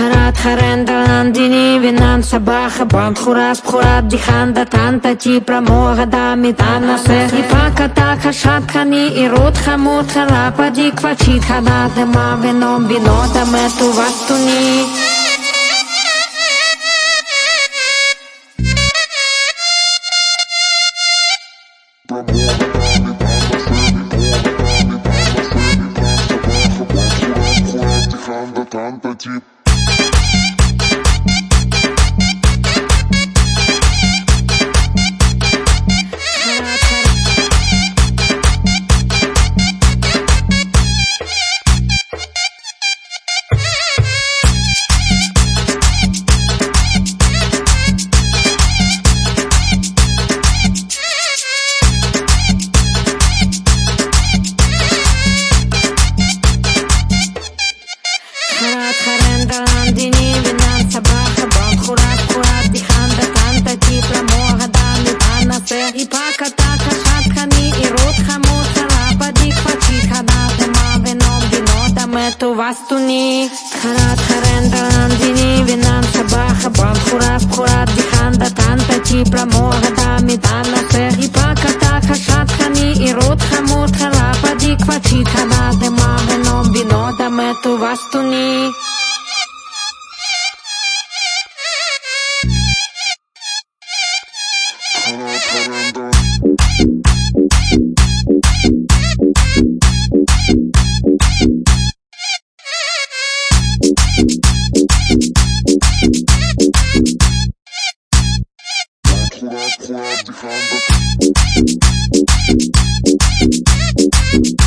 Харат харенда нандини винан сабаха банд хурас хурат диханда танта ти прамога да митана се и пака така шаткани и рот хамут харапа ди квачит хадате ма вином винота ме това Tanta tipo кто вас туни харат харенда ландини винан сабаха бам хурат хурат диханда танта типра мога дами дана хех и пака така шатхани и рот хамут халапа диква читана дема веном бино даме ту вас туни Харат харенда Behind the